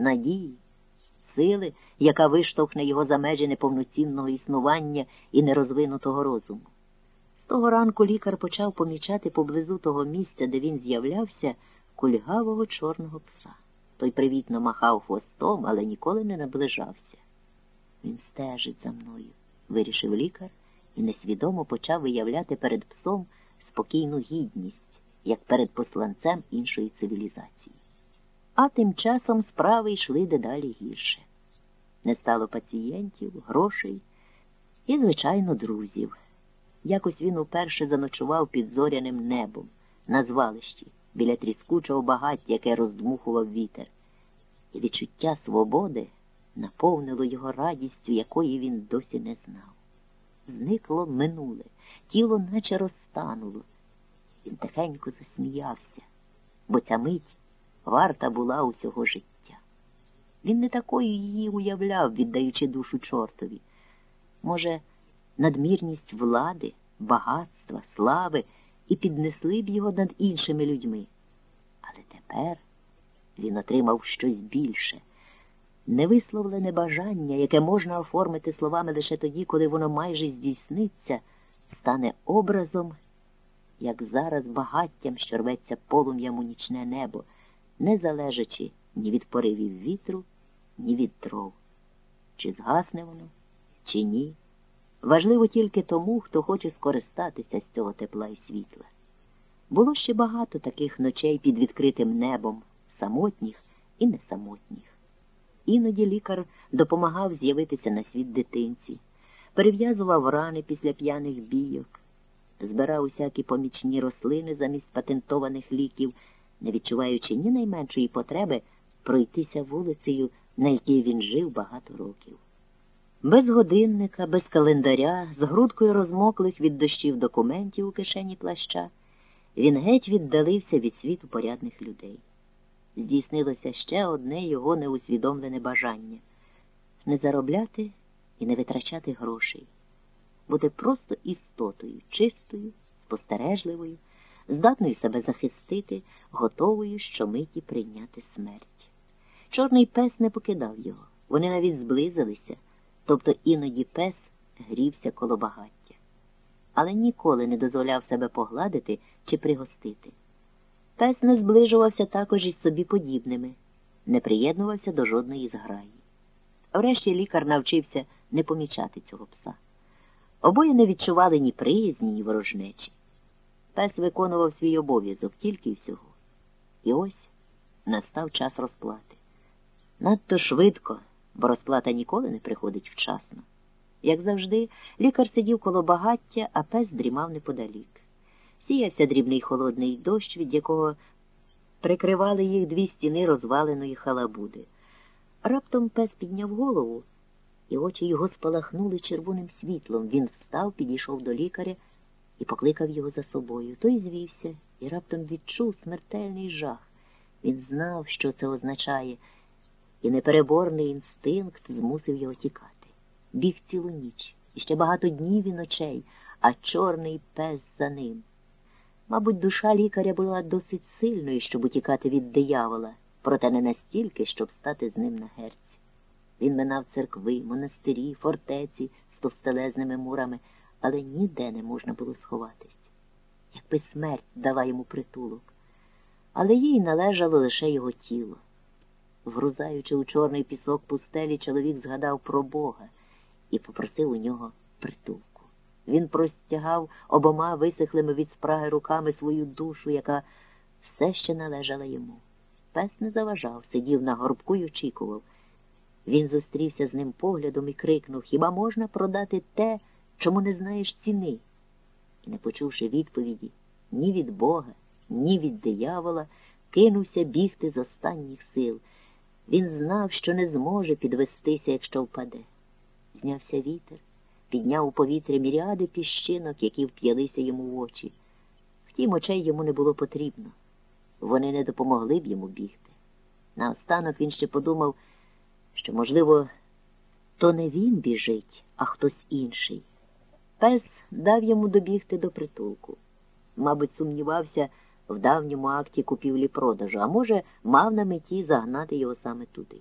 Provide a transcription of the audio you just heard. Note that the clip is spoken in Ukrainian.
надії, сили, яка виштовхне його за межі неповноцінного існування і нерозвинутого розуму. З того ранку лікар почав помічати поблизу того місця, де він з'являвся, кульгавого чорного пса. Той привітно махав хвостом, але ніколи не наближався. Він стежить за мною, вирішив лікар і несвідомо почав виявляти перед псом спокійну гідність, як перед посланцем іншої цивілізації. А тим часом справи йшли дедалі гірше. Не стало пацієнтів, грошей і, звичайно, друзів. Якось він уперше заночував під зоряним небом на звалищі біля тріскучого багаття, яке роздмухував вітер, і відчуття свободи наповнило його радістю, якої він досі не знав. Зникло минуле, тіло наче розтануло. Він тихенько засміявся, бо ця мить варта була усього життя. Він не такою її уявляв, віддаючи душу чортові. Може, надмірність влади, багатства, слави і піднесли б його над іншими людьми. Але тепер він отримав щось більше, невисловлене бажання, яке можна оформити словами лише тоді, коли воно майже здійсниться, стане образом, як зараз багаттям, що рветься полум'ям у нічне небо, не залежачи ні від поривів вітру, ні від дров. Чи згасне воно, чи ні. Важливо тільки тому, хто хоче скористатися з цього тепла і світла. Було ще багато таких ночей під відкритим небом, самотніх і несамотніх. Іноді лікар допомагав з'явитися на світ дитинці, перев'язував рани після п'яних бійок, збирав усякі помічні рослини замість патентованих ліків, не відчуваючи ні найменшої потреби пройтися вулицею, на якій він жив багато років. Без годинника, без календаря, з грудкою розмоклих від дощів документів у кишені плаща, він геть віддалився від світу порядних людей. Здійснилося ще одне його неусвідомлене бажання не заробляти і не витрачати грошей, бути просто істотою, чистою, спостережливою, здатною себе захистити, готовою щомиті прийняти смерть. Чорний пес не покидав його, вони навіть зблизилися тобто іноді пес грівся коло багаття, але ніколи не дозволяв себе погладити чи пригостити. Пес не зближувався також із собі подібними, не приєднувався до жодної зграї. Врешті лікар навчився не помічати цього пса. Обоє не відчували ні приязні, ні ворожнечі. Пес виконував свій обов'язок тільки всього. І ось настав час розплати. Надто швидко бо розплата ніколи не приходить вчасно. Як завжди, лікар сидів коло багаття, а пес дрімав неподалік. Сіявся дрібний холодний дощ, від якого прикривали їх дві стіни розваленої халабуди. Раптом пес підняв голову, і очі його спалахнули червоним світлом. Він встав, підійшов до лікаря і покликав його за собою. Той звівся і раптом відчув смертельний жах. Він знав, що це означає і непереборний інстинкт змусив його тікати. Біг цілу ніч, і ще багато днів і ночей, а чорний пес за ним. Мабуть, душа лікаря була досить сильною, щоб утікати від диявола, проте не настільки, щоб стати з ним на герці. Він минав церкви, монастирі, фортеці з товстелезними мурами, але ніде не можна було сховатись. Якби смерть дала йому притулок, але їй належало лише його тіло. Вгрузаючи у чорний пісок пустелі, чоловік згадав про Бога і попросив у нього притулку. Він простягав обома висихлими від спраги руками свою душу, яка все ще належала йому. Пес не заважав, сидів на горбку й очікував. Він зустрівся з ним поглядом і крикнув Хіба можна продати те, чому не знаєш ціни? І, не почувши відповіді ні від Бога, ні від диявола, кинувся бігти з останніх сил. Він знав, що не зможе підвестися, якщо впаде. Знявся вітер, підняв у повітря міріади піщинок, які вп'ялися йому в очі. Втім, очей йому не було потрібно. Вони не допомогли б йому бігти. Наостанок він ще подумав, що, можливо, то не він біжить, а хтось інший. Пес дав йому добігти до притулку. Мабуть, сумнівався, в давньому акті купівлі-продажу, а може, мав на меті загнати його саме туди.